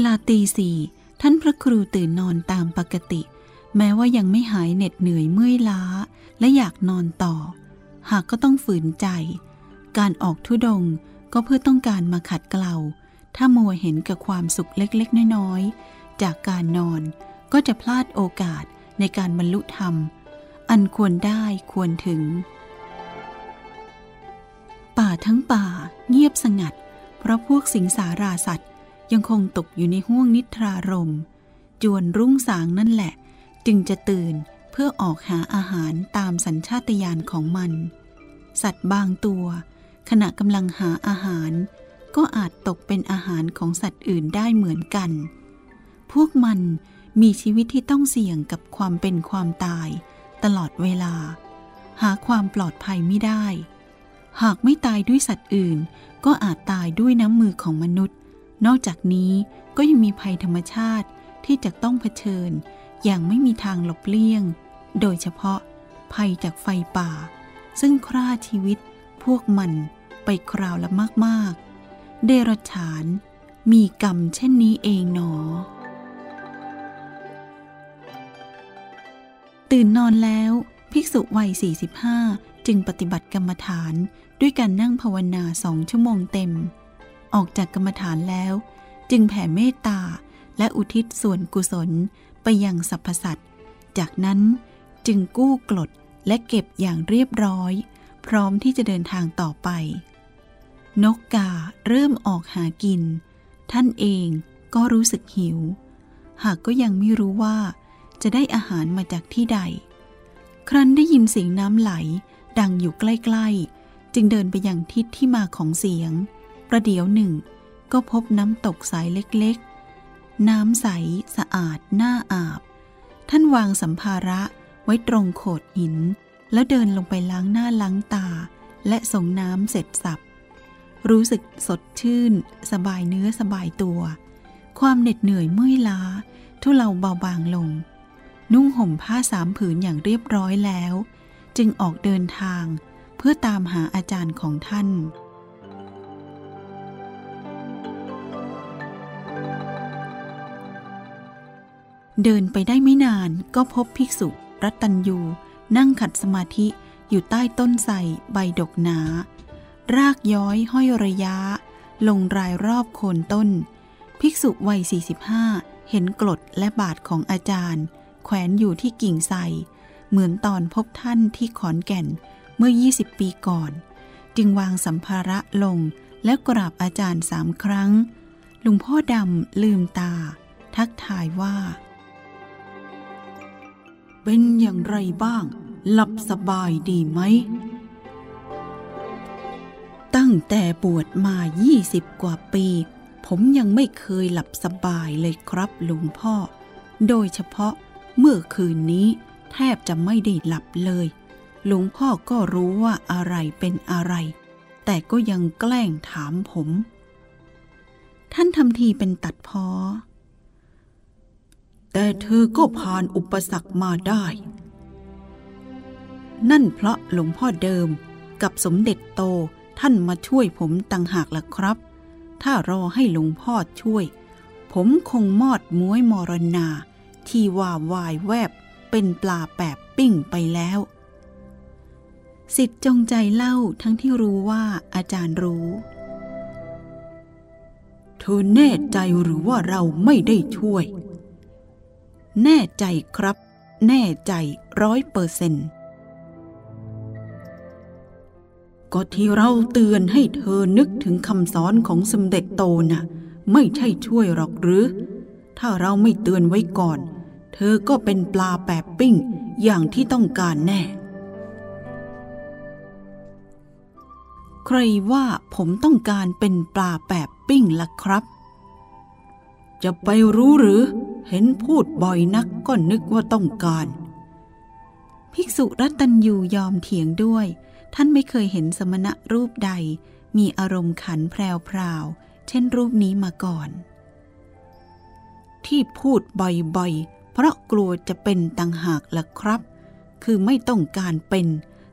เวลาตีสี่ท่านพระครูตื่นนอนตามปกติ แม้ว่ายังไม่หายเหน็ดเหนื่อยเมื่อยล้า และอยากนอนต่อ หากก็ต้องฝืนใจ การออกทุดงก็เพื่อต้องการมาขัดเกลา ถ้ามัวเห็นกับความสุขเล็กๆ น้อยๆ จากการนอนก็จะพลาดโอกาสในการบรรลุธรรม อันควรได้ควรถึง ป่าทั้งป่าเงียบสงัด เพราะพวกสิงสาราสัตว์ ยังคงตกอยู่ในห้วงนิทรารม จวนรุ่งสางนั่นแหละ จึงจะตื่นเพื่อออกหาอาหารตามสัญชาตญาณของมัน สัตว์บางตัว ขณะกำลังหาอาหาร ก็อาจตกเป็นอาหารของสัตว์อื่นได้เหมือนกัน พวกมันมีชีวิตที่ต้องเสี่ยงกับความเป็นความตาย ตลอดเวลา หาความปลอดภัยไม่ได้ หากไม่ตายด้วยสัตว์อื่น ก็อาจตายด้วยน้ำมือของมนุษย์ นอกจากนี้ก็ยังมีภัยธรรมชาติที่จะต้องเผชิญ อย่างไม่มีทางหลบเลี่ยง โดยเฉพาะภัยจากไฟป่า ซึ่งฆ่าชีวิตพวกมันไปคราวละมากๆ เดรัจฉาน มีกรรมเช่นนี้เองหนอ ตื่นนอนแล้ว ภิกษุวัย 45 จึงปฏิบัติกรรมฐานด้วยการนั่งภาวนาสองชั่วโมงเต็ม ออกจากกรรมฐานแล้ว จึงแผ่เมตตาและอุทิศส่วนกุศลไปยังสรรพสัตว์ จากนั้นจึงกู้กลดและเก็บอย่างเรียบร้อย พร้อมที่จะเดินทางต่อไป นกกาเริ่มออกหากิน ท่านเองก็รู้สึกหิว หากก็ยังไม่รู้ว่า จะได้อาหารมาจากที่ใด ครั้นได้ยินเสียงน้ำไหลดังอยู่ใกล้ ๆ จึงเดินไปยังทิศที่มาของเสียง ประเดี๋ยวหนึ่ง ก็พบน้ำตกสายเล็กๆ น้ำใสสะอาดน่าอาบ ท่านวางสัมภาระไว้ตรงโขดหิน แล้วเดินลงไปล้างหน้าล้างตา และส่งน้ำเสร็จสับ รู้สึกสดชื่น สบายเนื้อสบายตัว ความเหน็ดเหนื่อยเมื่อยล้า ทุเลาเบาบางลง นุ่งห่มผ้าสามผืนอย่างเรียบร้อยแล้ว จึงออกเดินทางเพื่อตามหาอาจารย์ของท่าน เดินไปได้ไม่นานก็พบภิกษุรัตตัญยูนั่งขัดสมาธิอยู่ใต้ต้นไทรใบดกหนา รากย้อยห้อยระยะ ลงรายรอบโคนต้น ภิกษุวัย 45 เห็นกรดและบาทของอาจารย์ แขวนอยู่ที่กิ่งไทรเหมือนตอนพบท่านที่ขอนแก่นเมื่อ 20 ปีก่อน จึงวางสัมภาระลงและกราบอาจารย์สามครั้ง ลุงพ่อดำลืมตา ทักทายว่า เป็นอย่างไรบ้าง หลับสบายดีไหม ตั้งแต่บวชมา20กว่าปี ผมยังไม่เคยหลับสบายเลยครับลุงพ่อ โดยเฉพาะเมื่อคืนนี้แทบจะไม่ได้หลับเลย หลวงพ่อก็รู้ว่าอะไรเป็นอะไร แต่ก็ยังแกล้งถามผม ท่านทำทีเป็นตัดพ้อ แต่เธอก็ผ่านอุปสรรคมาได้ นั่นเพราะหลวงพ่อเดิมกับสมเด็จโตท่านมาช่วยผมต่างหากล่ะครับ ถ้ารอให้หลวงพ่อช่วย ผมคงมอดม้วยมรณา ที่ว่าวายแวบเป็นปลาแปบปิ้งไปแล้ว สิทธิ์จงใจเล่าทั้งที่รู้ว่าอาจารย์รู้ เธอแน่ใจหรือว่าเราไม่ได้ช่วย แน่ใจครับ แน่ใจร้อยเปอร์เซนต์ก็ที่เราเตือนให้เธอนึกถึงคำสอนของสมเด็จโตนะ่ะ ไม่ใช่ช่วยหรอกหรือ ถ้าเราไม่เตือนไว้ก่อน เธอก็เป็นปลาแปบปิ้งอย่างที่ต้องการแน่ ใครว่าผมต้องการเป็นปลาแปบปิ้งล่ะครับ จะไปรู้หรือ เห็นพูดบ่อยนักก็นึกว่าต้องการ ภิกษุรัตตัญยูยอมเถียงด้วย ท่านไม่เคยเห็นสมณะรูปใด มีอารมณ์ขันแพรวเช่นรูปนี้มาก่อน ที่พูดบ่อยๆ เพราะกลัวจะเป็นต่างหากล่ะครับ คือไม่ต้องการเป็น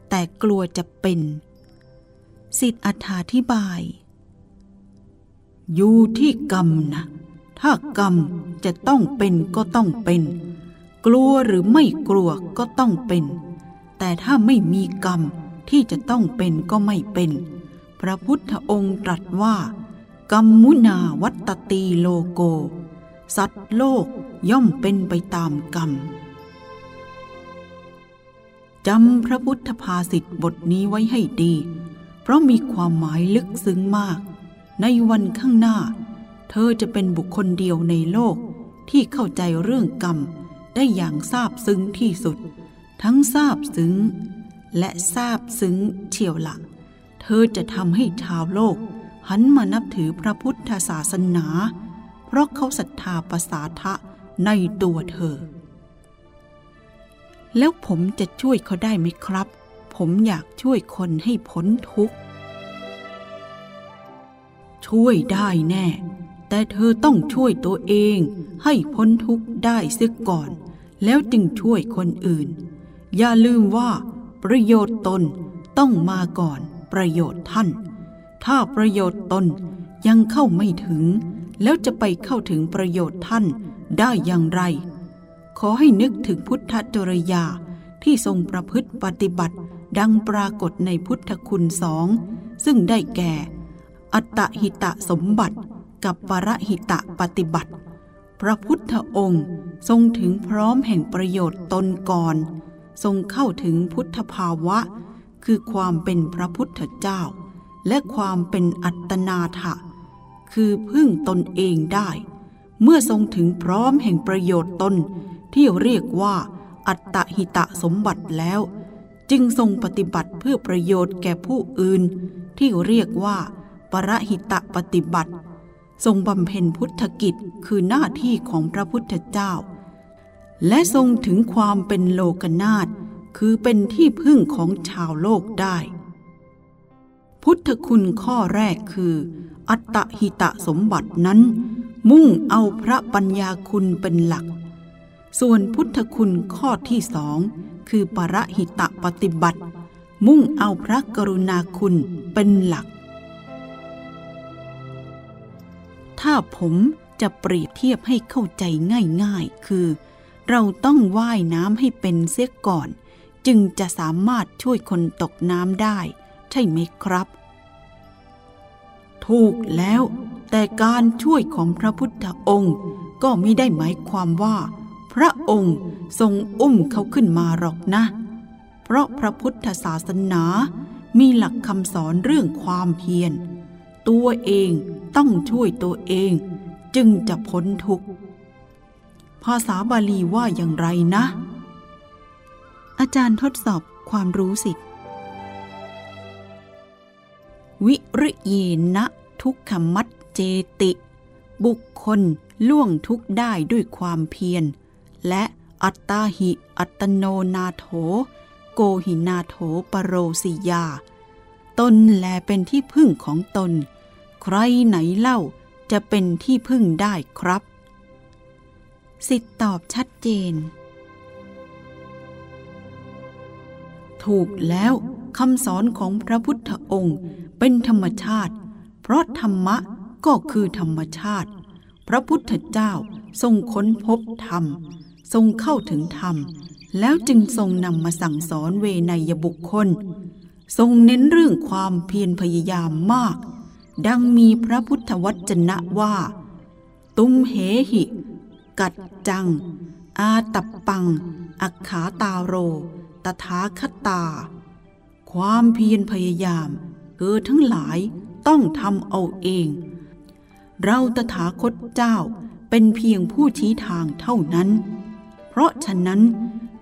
แต่กลัวจะเป็นสิทธิอธิบาย อยู่ที่กรรมนะ ถ้ากรรมจะต้องเป็นก็ต้องเป็น กลัวหรือไม่กลัวก็ต้องเป็น แต่ถ้าไม่มีกรรมที่จะต้องเป็นก็ไม่เป็น พระพุทธองค์ตรัสว่า กรรมุนาวัตตีโลโก สัตว์โลกย่อมเป็นไปตามกรรมจำพระพุทธภาษิตบทนี้ไว้ให้ดี เพราะมีความหมายลึกซึ้งมาก ในวันข้างหน้า เธอจะเป็นบุคคลเดียวในโลกที่เข้าใจเรื่องกรรมได้อย่างซาบซึ้งที่สุด ทั้งซาบซึ้ง และซาบซึ้งเฉียวหลักเธอจะทำให้ชาวโลก หันมานับถือพระพุทธศาสนา เพราะเขาศรัทธาประสาทะในตัวเธอ แล้วผมจะช่วยเขาได้ไหมครับ ผมอยากช่วยคนให้พ้นทุกข์ ช่วยได้แน่ แต่เธอต้องช่วยตัวเองให้พ้นทุกข์ได้เสียก่อน แล้วจึงช่วยคนอื่น อย่าลืมว่า ประโยชน์ตนต้องมาก่อนประโยชน์ท่าน ถ้าประโยชน์ตนยังเข้าไม่ถึง แล้วจะไปเข้าถึงประโยชน์ท่านได้อย่างไร ขอให้นึกถึงพุทธจริยาที่ทรงประพฤติปฏิบัติดังปรากฏในพุทธคุณสอง ซึ่งได้แก่ อัตตหิตะสมบัติ กับปรหิตะปฏิบัติ พระพุทธองค์ทรงถึงพร้อมแห่งประโยชน์ตนก่อน ทรงเข้าถึงพุทธภาวะ คือความเป็นพระพุทธเจ้า และความเป็นอัตนาถะ คือพึ่งตนเองได้ เมื่อทรงถึงพร้อมแห่งประโยชน์ตนที่เรียกว่า อัตตหิตะสมบัติแล้ว จึงทรงปฏิบัติเพื่อประโยชน์แก่ผู้อื่น ที่เรียกว่า ปรหิตะปฏิบัติ ทรงบำเพ็ญพุทธกิจคือหน้าที่ของพระพุทธเจ้า และทรงถึงความเป็นโลกนาถคือเป็นที่พึ่งของชาวโลกได้ พุทธคุณข้อแรกคือ อัตตหิตะสมบัตินั้น มุ่งเอาพระปัญญาคุณเป็นหลัก ส่วนพุทธคุณข้อที่สองคือปรหิตะปฏิบัติ มุ่งเอาพระกรุณาคุณเป็นหลัก ถ้าผมจะเปรียบเทียบให้เข้าใจง่ายๆ คือ เราต้องว่ายน้ำให้เป็นเสียก่อน จึงจะสามารถช่วยคนตกน้ำได้ ใช่ไหมครับ ถูกแล้ว แต่การช่วยของพระพุทธองค์ ก็ไม่ได้หมายความว่า พระองค์ทรงอุ้มเขาขึ้นมาหรอกนะ เพราะพระพุทธศาสนา มีหลักคำสอนเรื่องความเพียร ตัวเอง ต้องช่วยตัวเอง จึงจะพ้นทุกข์ ภาษาบาลีว่าอย่างไรนะ อาจารย์ทดสอบความรู้สิทธิ์วิริยนะทุกขมัดเจติ บุคคลล่วงทุกข์ได้ด้วยความเพียร และอัตตาหิอัตโนนาโถ โกหินาโถปรโรสิยา ตนแลเป็นที่พึ่งของตน ครไหนเล่าจะเป็นที่พึ่งได้ครับ สิทธิตอบชัดเจน ถูกแล้วคำสอนของพระพุทธองค์เป็นธรรมชาติ เพราะธรรมะก็คือธรรมชาติ พระพุทธเจ้าทรงค้นพบธรรม ทรงเข้าถึงธรรม แล้วจึงทรงนำมาสั่งสอนเวนยบุคคล ทรงเน้นเรื่องความเพียรพยายามมาก ดังมีพระพุทธวจนะว่า ตุมเหหิ กัดจัง อาตับปัง อักขาตาโร ตถาคตา ความเพียรพยายามเธอทั้งหลายต้องทำเอาเอง เราตถาคตเจ้าเป็นเพียงผู้ชี้ทางเท่านั้น เพราะฉะนั้น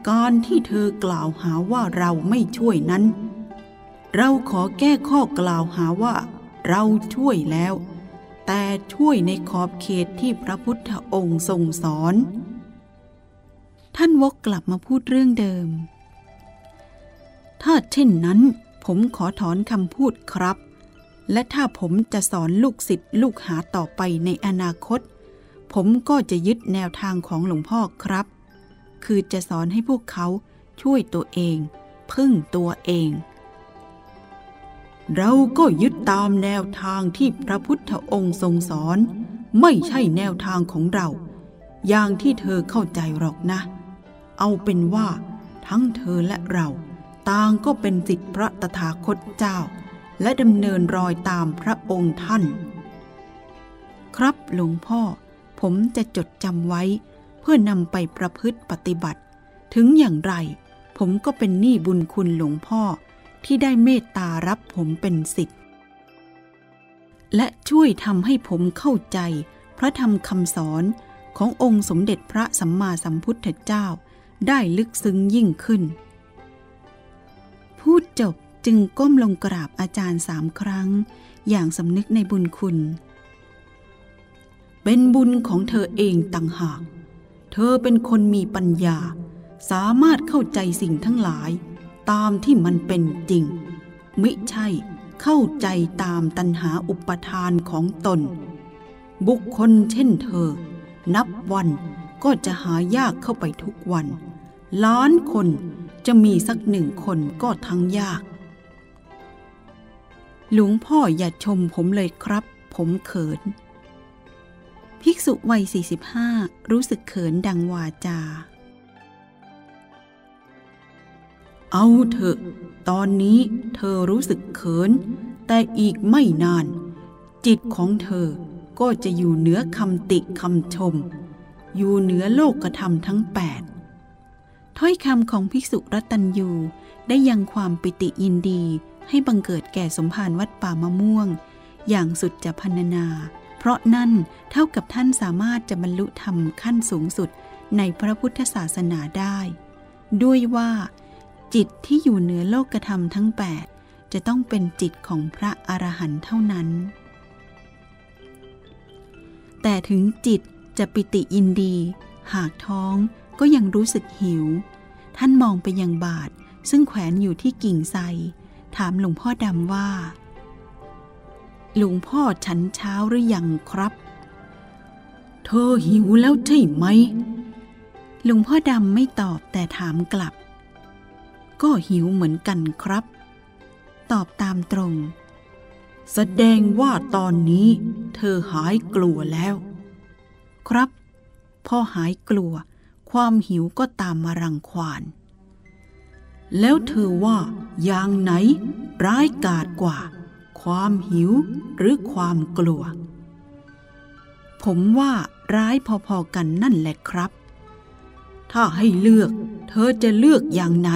การที่เธอกล่าวหาว่าเราไม่ช่วยนั้น เราขอแก้ข้อกล่าวหาว่า เราช่วยแล้ว แต่ช่วยในขอบเขตที่พระพุทธองค์ทรงสอน ท่านวกกลับมาพูดเรื่องเดิม ถ้าเช่นนั้น ผมขอถอนคำพูดครับ และถ้าผมจะสอนลูกศิษย์ลูกหาต่อไปในอนาคต ผมก็จะยึดแนวทางของหลวงพ่อครับ คือจะสอนให้พวกเขาช่วยตัวเอง พึ่งตัวเอง เราก็ยึดตามแนวทางที่พระพุทธองค์ทรงสอน ไม่ใช่แนวทางของเรา อย่างที่เธอเข้าใจหรอกนะ เอาเป็นว่าทั้งเธอและเราต่างก็เป็นสิทธิพระตถาคตเจ้า และดำเนินรอยตามพระองค์ท่าน ครับหลวงพ่อ ผมจะจดจำไว้ เพื่อนำไปประพฤติปฏิบัติ ถึงอย่างไร ผมก็เป็นหนี้บุญคุณหลวงพ่อ ที่ได้เมตตารับผมเป็นสิทธิ์และช่วยทำให้ผมเข้าใจ พระธรรมคำสอนขององค์สมเด็จพระสัมมาสัมพุทธเจ้าได้ลึกซึ้งยิ่งขึ้น พูดจบจึงก้มลงกราบอาจารย์สามครั้ง อย่างสำนึกในบุญคุณ เป็นบุญของเธอเองต่างหาก เธอเป็นคนมีปัญญา สามารถเข้าใจสิ่งทั้งหลาย ตามที่มันเป็นจริง มิใช่เข้าใจตามตัณหาอุปทานของตน บุคคลเช่นเธอ นับวันก็จะหายากเข้าไปทุกวัน ล้านคนจะมีสักหนึ่งคนก็ทั้งยาก หลวงพ่ออย่าชมผมเลยครับ ผมเขิน ภิกษุวัย 45 รู้สึกเขินดังวาจา เอาเถอะ ตอนนี้เธอรู้สึกเขิน แต่อีกไม่นาน จิตของเธอก็จะอยู่เหนือคำติคำชม อยู่เหนือโลกธรรมทั้งแปดถ้อยคำของภิกษุรัตัญยูได้ยังความปิติยินดีให้บังเกิดแก่สมภารวัดป่ามะม่วง อย่างสุดจะพันนา เพราะนั่นเท่ากับท่านสามารถจะบรรลุธรรมขั้นสูงสุดในพระพุทธศาสนาได้ ด้วยว่า จิตที่อยู่เหนือโลกธรรมทั้งแปดจะต้องเป็นจิตของพระอรหันต์เท่านั้น แต่ถึงจิตจะปิติยินดี หากท้องก็ยังรู้สึกหิว ท่านมองไปยังบาทซึ่งแขวนอยู่ที่กิ่งไทรถามหลวงพ่อดำว่า หลวงพ่อฉันเช้าหรือยังครับ เธอหิวแล้วใช่ไหมหลวงพ่อดำไม่ตอบแต่ถามกลับ ก็หิวเหมือนกันครับ ตอบตามตรง แสดงว่าตอนนี้เธอหายกลัวแล้ว ครับพ่อหายกลัว ความหิวก็ตามมารังควานแล้วเธอว่าอย่างไหนร้ายกาจกว่า ความหิวหรือความกลัว ผมว่าร้ายพอๆกันนั่นแหละครับ ถ้าให้เลือก เธอจะเลือกอย่างไหน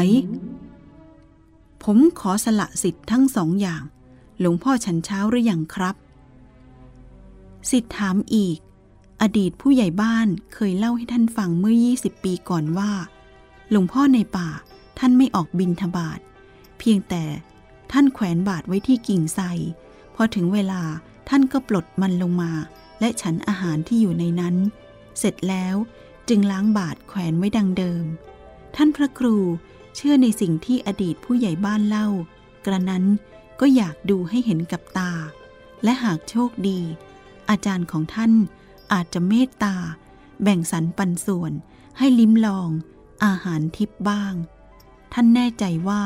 ผมขอสละสิทธิ์ทั้งสองอย่าง หลวงพ่อฉันเช้าหรืออยังครับ สิทธิ์ถามอีก อดีตผู้ใหญ่บ้านเคยเล่าให้ท่านฟังเมื่อ 20 ปีก่อนว่า หลวงพ่อในป่าท่านไม่ออกบินทบาทเพียงแต่ท่านแขวนบาทไว้ที่กิ่งไทรพอถึงเวลาท่านก็ปลดมันลงมา และฉันอาหารที่อยู่ในนั้น เสร็จแล้วจึงล้างบาทแขวนไว้ดังเดิม ท่านพระครู เชื่อในสิ่งที่อดีตผู้ใหญ่บ้านเล่า กระนั้นก็อยากดูให้เห็นกับตา และหากโชคดี อาจารย์ของท่านอาจจะเมตตา แบ่งสรรปันส่วน ให้ลิ้มลอง อาหารทิพบ้าง ท่านแน่ใจว่า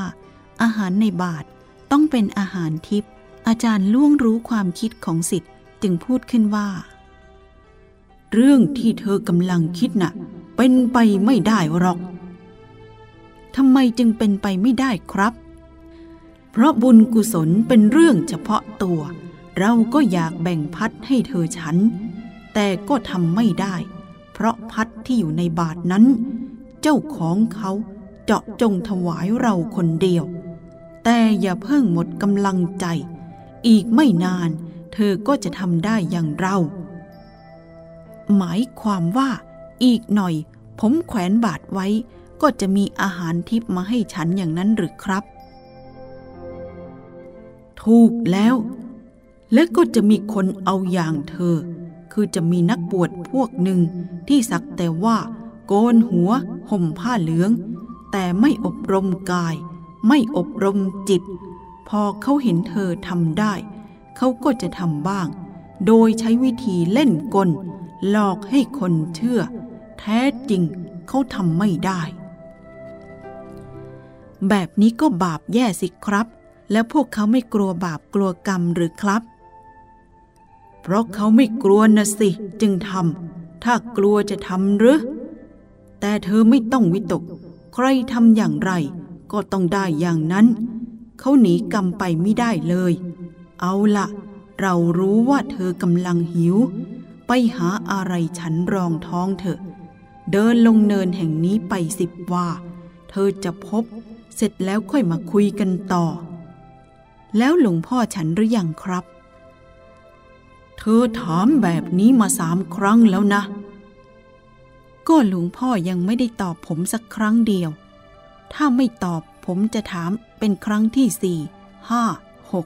อาหารในบาทต้องเป็นอาหารทิพอาจารย์ล่วงรู้ความคิดของสิทธิ์จึงพูดขึ้นว่า เรื่องที่เธอกำลังคิดนะ่ะ เป็นไปไม่ได้หรอก ทำไมจึงเป็นไปไม่ได้ครับ เพราะบุญกุศลเป็นเรื่องเฉพาะตัว เราก็อยากแบ่งพัดให้เธอฉัน แต่ก็ทำไม่ได้ เพราะพัดที่อยู่ในบาทนั้น เจ้าของเขาเจาะจงถวายเราคนเดียว แต่อย่าเพิ่งหมดกำลังใจ อีกไม่นาน เธอก็จะทำได้อย่างเรา หมายความว่าอีกหน่อย ผมแขวนบาทไว้ ก็จะมีอาหารทิพมาให้ฉันอย่างนั้นหรือครับ ถูกแล้ว และก็จะมีคนเอาอย่างเธอ คือจะมีนักบวชพวกหนึ่งที่สักแต่ว่า โกนหัวห่มผ้าเหลือง แต่ไม่อบรมกาย ไม่อบรมจิต พอเขาเห็นเธอทำได้ เขาก็จะทำบ้าง โดยใช้วิธีเล่นกลหลอกให้คนเชื่อ แท้จริงเขาทำไม่ได้ แบบนี้ก็บาปแย่สิครับ แล้วพวกเขาไม่กลัวบาปกลัวกรรมหรือครับ เพราะเขาไม่กลัวนะสิ จึงทำถ้ากลัวจะทำหรือ แต่เธอไม่ต้องวิตก ใครทำอย่างไร ก็ต้องได้อย่างนั้น เขาหนีกรรมไปไม่ได้เลย เอาละเรารู้ว่าเธอกำลังหิว ไปหาอะไรฉันรองท้องเถอะ เดินลงเนินแห่งนี้ไปสิบว่า เธอจะพบ เสร็จแล้วค่อยมาคุยกันต่อ แล้วหลวงพ่อฉันหรือยังครับ เธอถามแบบนี้มาสามครั้งแล้วนะ ก็หลวงพ่อยังไม่ได้ตอบผมสักครั้งเดียว ถ้าไม่ตอบผมจะถามเป็นครั้งที่สี่ห้าหก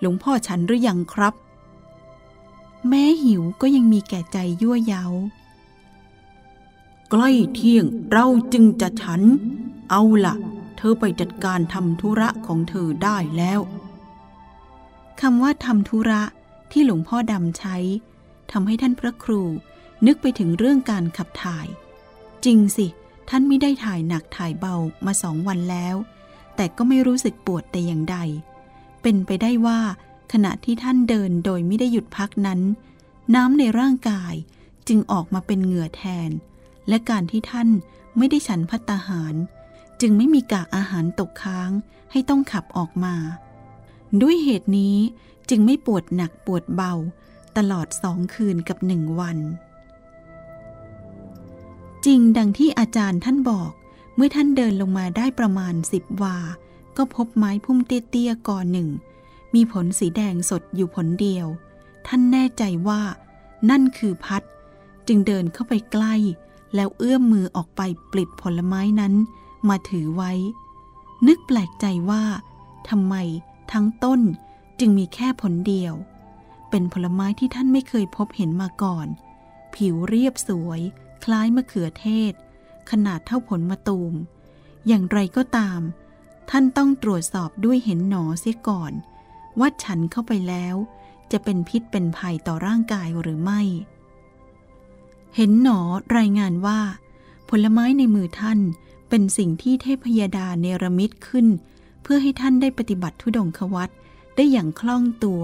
หลวงพ่อฉันหรือยังครับ แม้หิวก็ยังมีแก่ใจยั่วเยาใกล้เที่ยงเราจึงจะฉัน เอาละ่ะ เธอไปจัดการทำธุระของเธอได้แล้วคำว่าทำธุระที่หลวงพ่อดำใช้ทำให้ท่านพระครูนึกไปถึงเรื่องการขับถ่าย จริงสิ ท่านไม่ได้ถ่ายหนักถ่ายเบามาสองวันแล้ว แต่ก็ไม่รู้สึกปวดแต่อย่างใด เป็นไปได้ว่าขณะที่ท่านเดินโดยไม่ได้หยุดพักนั้น น้ำในร่างกายจึงออกมาเป็นเหงื่อแทน และการที่ท่านไม่ได้ฉันพัตตาหาร จึงไม่มีกากอาหารตกค้างให้ต้องขับออกมา ด้วยเหตุนี้จึงไม่ปวดหนักปวดเบา ตลอดสองคืนกับหนึ่งวัน จริงดังที่อาจารย์ท่านบอก เมื่อท่านเดินลงมาได้ประมาณสิบวา ก็พบไม้พุ่มเตี้ยๆก่อหนึ่ง มีผลสีแดงสดอยู่ผลเดียว ท่านแน่ใจว่า นั่นคือพัด จึงเดินเข้าไปใกล้ แล้วเอื้อมมือออกไปปลิดผลไม้นั้น มาถือไว้ นึกแปลกใจว่าทำไมทั้งต้นจึงมีแค่ผลเดียว เป็นผลไม้ที่ท่านไม่เคยพบเห็นมาก่อน ผิวเรียบสวย คล้ายมะเขือเทศ ขนาดเท่าผลมะตูม อย่างไรก็ตาม ท่านต้องตรวจสอบด้วยเห็นหนอเสียก่อน ว่าฉันเข้าไปแล้ว จะเป็นพิษเป็นภัยต่อร่างกายหรือไม่ เห็นหนอรายงานว่า ผลไม้ในมือท่าน เป็นสิ่งที่เทพยดาเนรมิตขึ้น เพื่อให้ท่านได้ปฏิบัติทุดงควัตได้อย่างคล่องตัว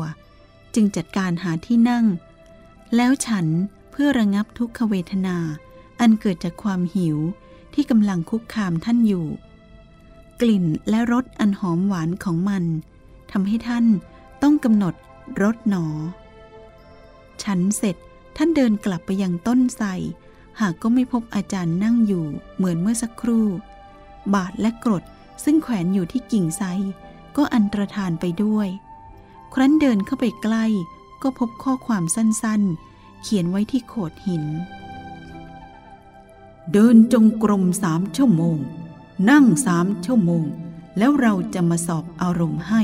จึงจัดการหาที่นั่ง แล้วฉันเพื่อระงับทุกขเวทนา อันเกิดจากความหิวที่กำลังคุกคามท่านอยู่ กลิ่นและรสอันหอมหวานของมันทำให้ท่านต้องกำหนดรสหนอ ฉันเสร็จท่านเดินกลับไปยังต้นไทร หากก็ไม่พบอาจารย์นั่งอยู่เหมือนเมื่อสักครู่ บาทและกรดซึ่งแขวนอยู่ที่กิ่งไทรก็อันตรธานไปด้วย ครั้นเดินเข้าไปใกล้ ก็พบข้อความสั้นๆ เขียนไว้ที่โขดหิน เดินจงกรมสามชั่วโมง นั่งสามชั่วโมง แล้วเราจะมาสอบอารมณ์ให้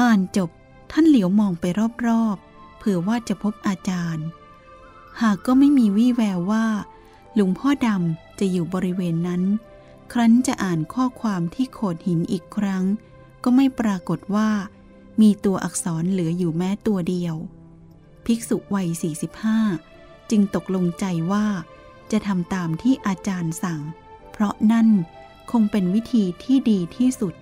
อ่านจบท่านเหลียวมองไปรอบๆ เผื่อว่าจะพบอาจารย์ หากก็ไม่มีวี่แววว่า หลวงพ่อดำจะอยู่บริเวณนั้น ครั้นจะอ่านข้อความที่โขดหินอีกครั้ง ก็ไม่ปรากฏว่า มีตัวอักษรเหลืออยู่แม้ตัวเดียว ภิกษุวัย 45 จึงตกลงใจว่า จะทำตามที่อาจารย์สั่ง เพราะนั่นคงเป็นวิธีที่ดีที่สุด